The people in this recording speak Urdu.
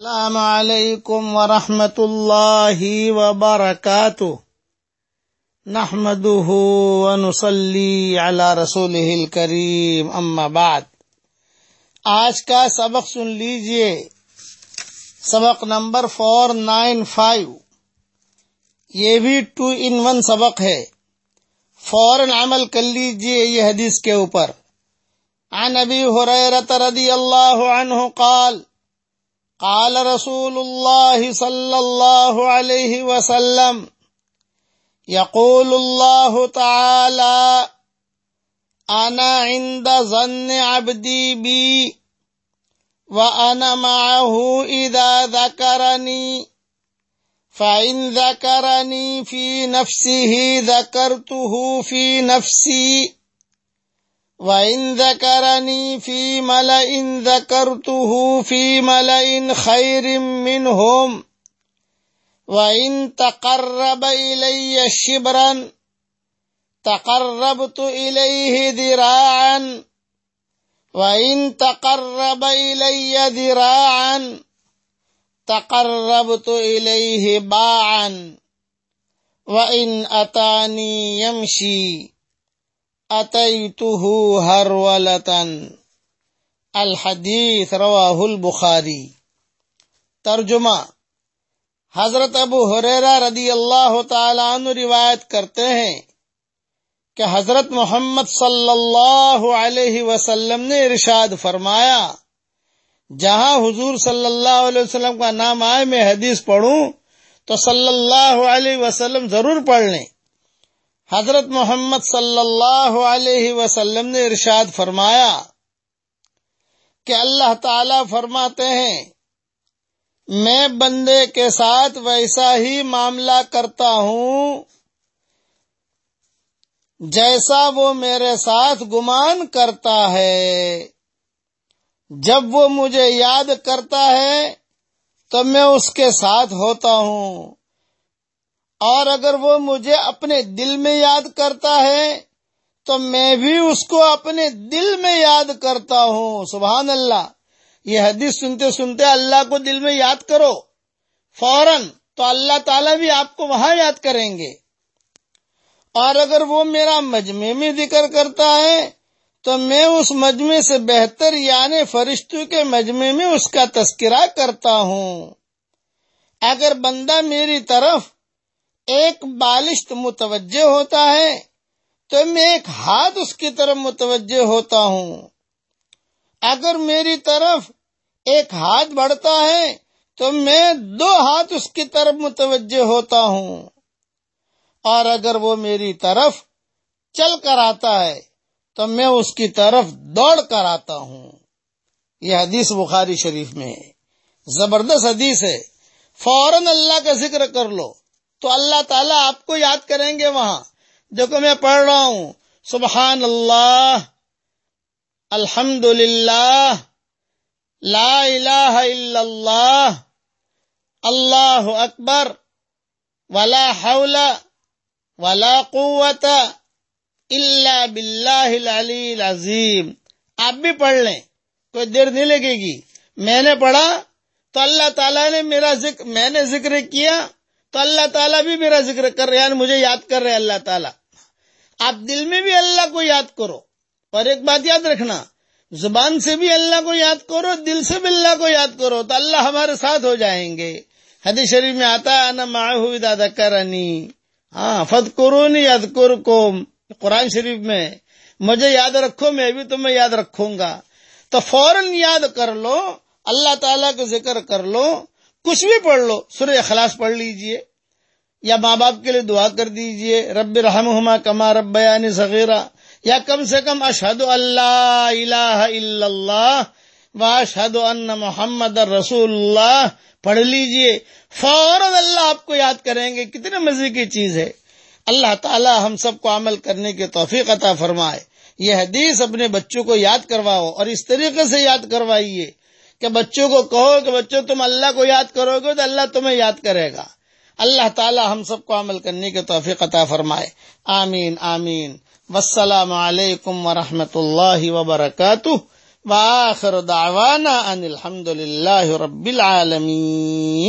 السلام علیکم ورحمۃ اللہ وبرکاتہ۔ نحمده ونصلي على رسوله الكريم اما بعد۔ آج کا سبق سن لیجیے۔ سبق نمبر فور نائن فائیو یہ بھی ٹو ان ون سبق ہے۔ فوراً عمل کر لیجیے یہ حدیث کے اوپر۔ عن ابی حریرت رضی اللہ عنہ قال قال رسول الله صلى الله عليه وسلم يقول الله تعالى أنا عند ظن عبدي بي وأنا معه إذا ذكرني فإن ذكرني في نفسه ذكرته في نفسي وَإِن ذَكَرَنِي فِي مَلَئٍ ذَكَرْتُهُ فِي مَلَئٍ خَيْرٍ مِّنْهُمْ وَإِن تَقَرَّبَ إِلَيَّ شِبْرًا تَقَرَّبْتُ إِلَيْهِ ذِرَاعًا وَإِن تَقَرَّبَ إِلَيَّ ذِرَاعًا تَقَرَّبْتُ إِلَيْهِ بَاعًا وَإِن أَتَانِي يَمْشِي اتیتہ ہر ولطن الحدیث رواہ البخاری ترجمہ. حضرت ابو حریرہ رضی اللہ تعالیٰ عنہ روایت کرتے ہیں کہ حضرت محمد صلی اللہ علیہ وسلم نے ارشاد فرمایا، جہاں حضور صلی اللہ علیہ وسلم کا نام آئے میں حدیث پڑھوں، تو صلی اللہ علیہ وسلم ضرور پڑھ لیں۔ حضرت محمد صلی اللہ علیہ وسلم نے ارشاد فرمایا کہ اللہ تعالی فرماتے ہیں، میں بندے کے ساتھ ویسا ہی معاملہ کرتا ہوں جیسا وہ میرے ساتھ گمان کرتا ہے۔ جب وہ مجھے یاد کرتا ہے تو میں اس کے ساتھ ہوتا ہوں۔ اور اگر وہ مجھے اپنے دل میں یاد کرتا ہے، تو میں بھی اس کو اپنے دل میں یاد کرتا ہوں۔ سبحان اللہ۔ یہ حدیث سنتے سنتے اللہ کو دل میں یاد کرو۔ فوراً تو اللہ تعالیٰ بھی آپ کو وہاں یاد کریں گے۔ اور اگر وہ میرا مجمع میں ذکر کرتا ہے، تو میں اس مجمع سے بہتر یعنی فرشتوں کے مجمع میں اس کا تذکرہ کرتا ہوں۔ اگر بندہ میری طرف ایک بالشت متوجہ ہوتا ہے تو میں ایک ہاتھ اس کی طرف متوجہ ہوتا ہوں۔ اگر میری طرف ایک ہاتھ بڑھتا ہے تو میں دو ہاتھ اس کی طرف متوجہ ہوتا ہوں۔ اور اگر وہ میری طرف چل کر آتا ہے تو میں اس کی طرف دوڑ کر آتا ہوں۔ یہ حدیث بخاری شریف میں ہے۔ زبردست حدیث ہے۔ فوراً اللہ کا ذکر کر لو۔ تو اللہ تعالیٰ آپ کو یاد کریں گے وہاں۔ دیکھو میں پڑھ رہا ہوں۔ سبحان اللہ الحمد للہ لا الہ الا اللہ اللہ اکبر، ولا حول ولا قوت الا باللہ العلی العظیم۔ آپ بھی پڑھ لیں، کوئی دیر نہیں لگے گی۔ میں نے پڑھا تو اللہ تعالیٰ نے میرا ذکر، میں نے ذکر کیا۔ تو اللہ تعالیٰ بھی میرا ذکر کر رہے ہیں یعنی مجھے یاد کر رہے ہیں اللہ تعالیٰ۔ آپ دل میں بھی اللہ کو یاد کرو اور ایک بات یاد رکھنا، زبان سے بھی اللہ کو یاد کرو، دل سے بھی اللہ کو یاد کرو، تو اللہ ہمارے ساتھ ہو جائیں گے۔ حدیث شریف میں آتا ہے نا ماں ہوئی دادا کرنی ہاں فت کرو نہیں یاد کو قرآن شریف میں، مجھے یاد رکھو، میں بھی تمہیں یاد رکھوں گا۔ تو فوراً یاد کر لو، اللہ تعالیٰ کو ذکر کر لو کچھ بھی پڑھ لو سر اخلاص پڑھ لیجیے، یا ماں باپ کے لیے دعا کر دیجیے، رب رحم ہما کما رب یعنی صغیرہ یا کم سے کم اشہد اللہ الہ الا اللہ و اشہد ان محمد رسول اللہ پڑھ لیجیے۔ فوراً اللہ آپ کو یاد کریں گے، کتنے مزے کی چیز ہے۔ اللہ تعالی ہم سب کو عمل کرنے کی توفیق عطا فرمائے۔ یہ حدیث اپنے بچوں کو یاد کرواؤ اور اس طریقے سے یاد کروائیے۔ کہ بچوں کو کہو کہ بچوں تم اللہ کو یاد کرو گے تو اللہ تمہیں یاد کرے گا۔ اللہ تعالی ہم سب کو عمل کرنے کے توفیق عطا فرمائے۔ آمین آمین۔ والسلام علیکم ورحمۃ اللہ وبرکاتہ۔ وآخر دعوانا ان الحمد للہ رب العالمین۔